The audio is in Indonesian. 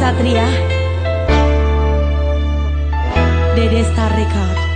Satria. Dede Star Record